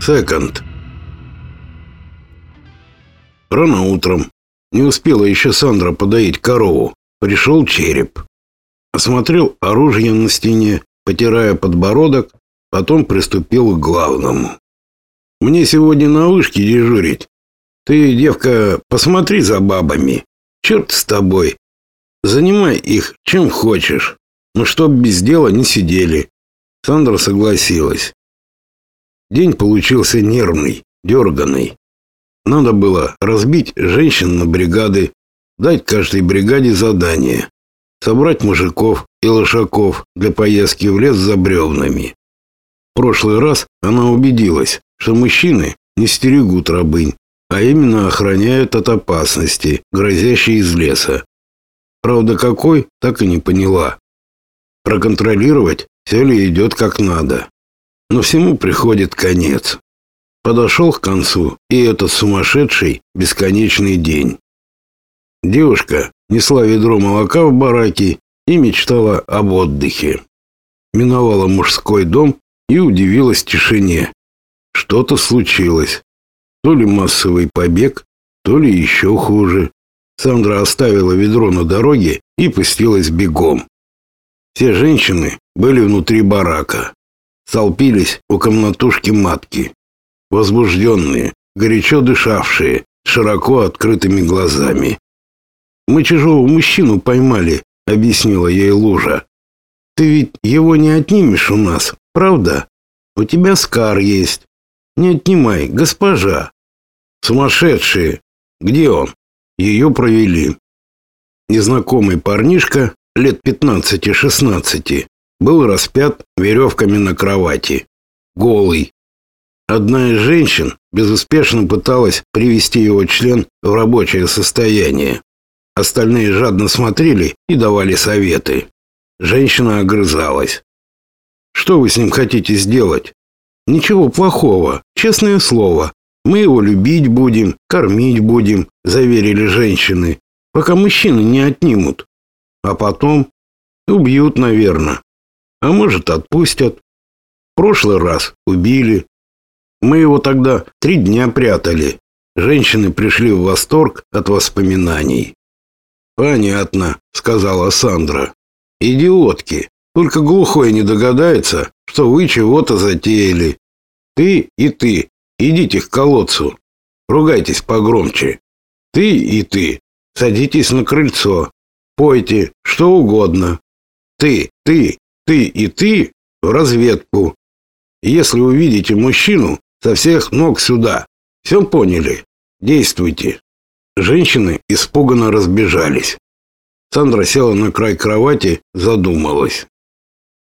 Секонд. Рано утром. Не успела еще Сандра подоить корову. Пришел череп. Осмотрел оружие на стене, потирая подбородок, потом приступил к главному. Мне сегодня на вышке дежурить. Ты, девка, посмотри за бабами. Черт с тобой. Занимай их чем хочешь, но чтоб без дела не сидели. Сандра согласилась. День получился нервный, дерганный. Надо было разбить женщин на бригады, дать каждой бригаде задание, собрать мужиков и лошаков для поездки в лес за бревнами. В прошлый раз она убедилась, что мужчины не стерегут рабынь, а именно охраняют от опасности, грозящей из леса. Правда, какой, так и не поняла. Проконтролировать, все ли идет как надо. Но всему приходит конец. Подошел к концу и этот сумасшедший бесконечный день. Девушка несла ведро молока в бараке и мечтала об отдыхе. Миновала мужской дом и удивилась тишине. Что-то случилось. То ли массовый побег, то ли еще хуже. Сандра оставила ведро на дороге и пустилась бегом. Все женщины были внутри барака столпились у комнатушки матки. Возбужденные, горячо дышавшие, широко открытыми глазами. «Мы чужого мужчину поймали», — объяснила ей Лужа. «Ты ведь его не отнимешь у нас, правда? У тебя скар есть. Не отнимай, госпожа». «Сумасшедшие! Где он?» Ее провели. Незнакомый парнишка, лет пятнадцати-шестнадцати, был распят веревками на кровати, голый. Одна из женщин безуспешно пыталась привести его член в рабочее состояние. Остальные жадно смотрели и давали советы. Женщина огрызалась. «Что вы с ним хотите сделать?» «Ничего плохого, честное слово. Мы его любить будем, кормить будем», – заверили женщины, «пока мужчины не отнимут. А потом убьют, наверное а может отпустят. В прошлый раз убили. Мы его тогда три дня прятали. Женщины пришли в восторг от воспоминаний. «Понятно», — сказала Сандра. «Идиотки. Только глухой не догадается, что вы чего-то затеяли. Ты и ты. Идите к колодцу. Ругайтесь погромче. Ты и ты. Садитесь на крыльцо. Пойте, что угодно. Ты, ты, ты и ты в разведку. Если увидите мужчину, со всех ног сюда. Все поняли? Действуйте. Женщины испуганно разбежались. Сандра села на край кровати, задумалась.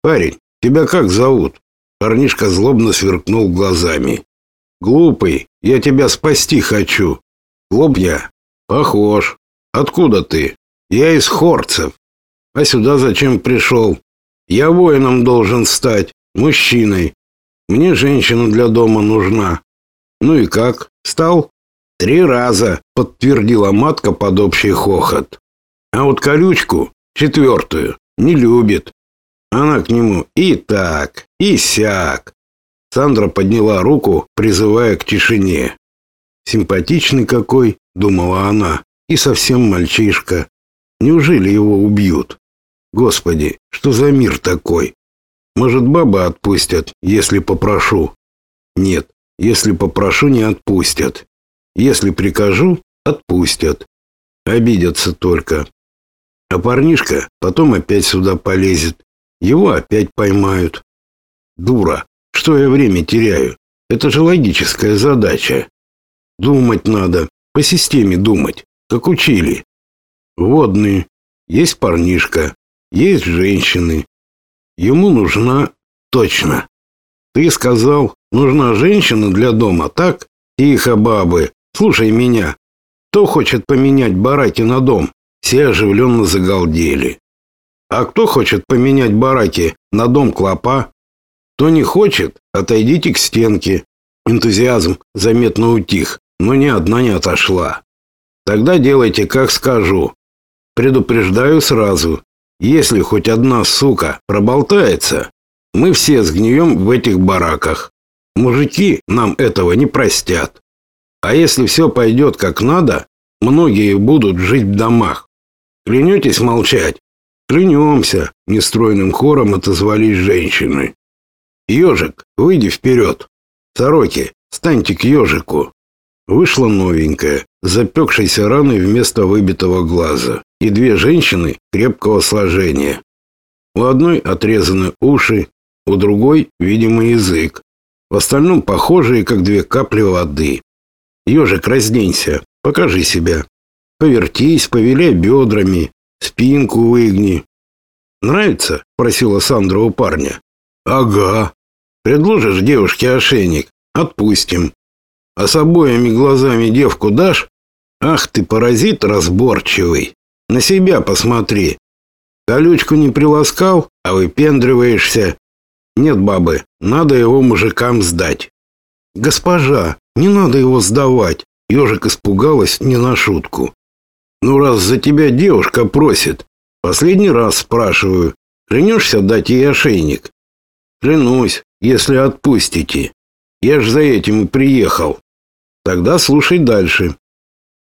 «Парень, тебя как зовут?» Парнишка злобно сверкнул глазами. «Глупый, я тебя спасти хочу». «Глуп я?» «Похож. Откуда ты?» «Я из Хорцев. А сюда зачем пришел?» Я воином должен стать, мужчиной. Мне женщина для дома нужна. Ну и как? Стал? Три раза, подтвердила матка под общий хохот. А вот колючку, четвертую, не любит. Она к нему и так, и сяк. Сандра подняла руку, призывая к тишине. Симпатичный какой, думала она, и совсем мальчишка. Неужели его убьют? Господи, что за мир такой? Может, бабы отпустят, если попрошу? Нет, если попрошу, не отпустят. Если прикажу, отпустят. Обидятся только. А парнишка потом опять сюда полезет. Его опять поймают. Дура, что я время теряю? Это же логическая задача. Думать надо, по системе думать, как учили. Водные, есть парнишка, есть женщины. Ему нужна точно. Ты сказал, нужна женщина для дома, так? Тихо, бабы, слушай меня. Кто хочет поменять бараки на дом? Все оживленно загалдели. А кто хочет поменять бараки на дом клопа? Кто не хочет, отойдите к стенке. Энтузиазм заметно утих, но ни одна не отошла. Тогда делайте, как скажу. Предупреждаю сразу, если хоть одна сука проболтается, мы все сгнием в этих бараках. Мужики нам этого не простят. А если все пойдет как надо, многие будут жить в домах. Клянетесь молчать? Клянемся, нестройным хором отозвались женщины. Ежик, выйди вперед. Сороки, станьте к ежику. Вышла новенькая, запекшейся раной вместо выбитого глаза, и две женщины крепкого сложения. У одной отрезаны уши, у другой, видимо, язык. В остальном похожие, как две капли воды. Ежик, разденься, покажи себя. Повертись, повиляй бедрами, спинку выгни. Нравится? просила Сандра у парня. Ага. Предложишь девушке ошейник? Отпустим. А с обоими глазами девку дашь? Ах ты, паразит разборчивый. На себя посмотри. Колючку не приласкал, а выпендриваешься. Нет, бабы, надо его мужикам сдать. Госпожа, не надо его сдавать. Ежик испугалась не на шутку. Ну, раз за тебя девушка просит, последний раз спрашиваю, клянешься дать ей ошейник? Клянусь, если отпустите. Я ж за этим и приехал. Тогда слушай дальше.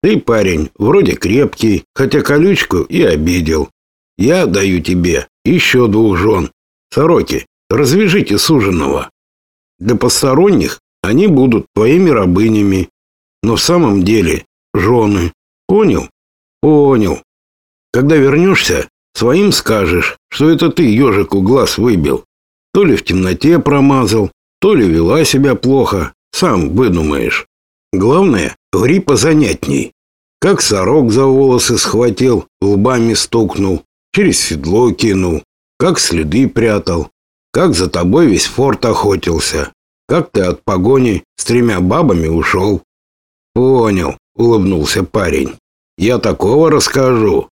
Ты, парень, вроде крепкий, хотя колючку и обидел. Я даю тебе еще двух жен. Сороки, развяжите суженого. Для посторонних они будут твоими рабынями, но в самом деле жены. Понял? Понял. Когда вернешься, своим скажешь, что это ты ежику глаз выбил. То ли в темноте промазал, то ли вела себя плохо, сам выдумаешь. Главное, ври позанятней. Как сорок за волосы схватил, лбами стукнул, через седло кинул, как следы прятал, как за тобой весь форт охотился, как ты от погони с тремя бабами ушел. Понял, улыбнулся парень. Я такого расскажу.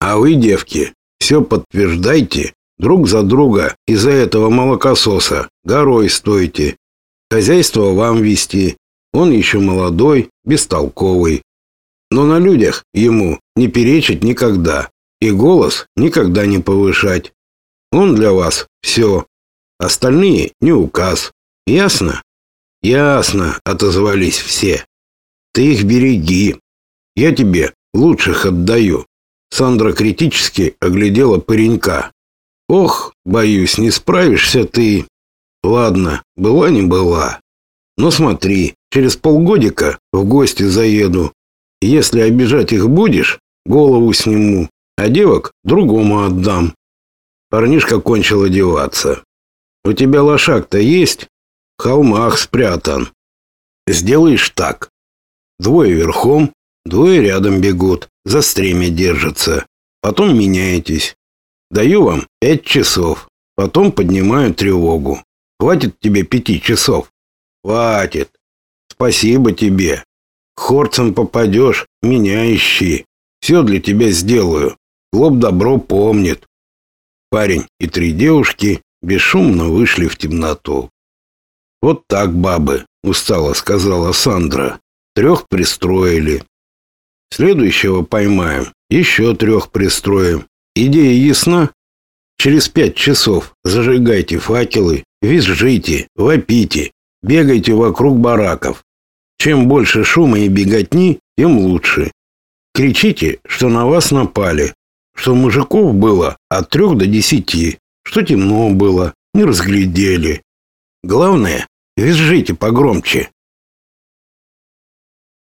А вы, девки, все подтверждайте друг за друга из-за этого молокососа. Горой стойте. Хозяйство вам вести, он еще молодой, бестолковый. Но на людях ему не перечить никогда. И голос никогда не повышать. Он для вас все. Остальные не указ. Ясно? Ясно, отозвались все. Ты их береги. Я тебе лучших отдаю. Сандра критически оглядела паренька. Ох, боюсь, не справишься ты. Ладно, была не была. Но смотри, через полгодика в гости заеду. Если обижать их будешь, голову сниму, а девок другому отдам. Парнишка кончил одеваться. У тебя лошак-то есть? В холмах спрятан. Сделаешь так. Двое верхом, двое рядом бегут, за стремя держатся. Потом меняетесь. Даю вам пять часов. Потом поднимаю тревогу. Хватит тебе пяти часов? Хватит. Спасибо тебе. Хорцем попадешь, меня ищи. Все для тебя сделаю. Клоп добро помнит. Парень и три девушки бесшумно вышли в темноту. Вот так, бабы, устало сказала Сандра. Трех пристроили. Следующего поймаем, еще трех пристроим. Идея ясна? Через пять часов зажигайте факелы, визжите, вопите, Бегайте вокруг бараков. Чем больше шума и беготни, тем лучше. Кричите, что на вас напали, что мужиков было от трех до десяти, что темно было, не разглядели. Главное, визжите погромче.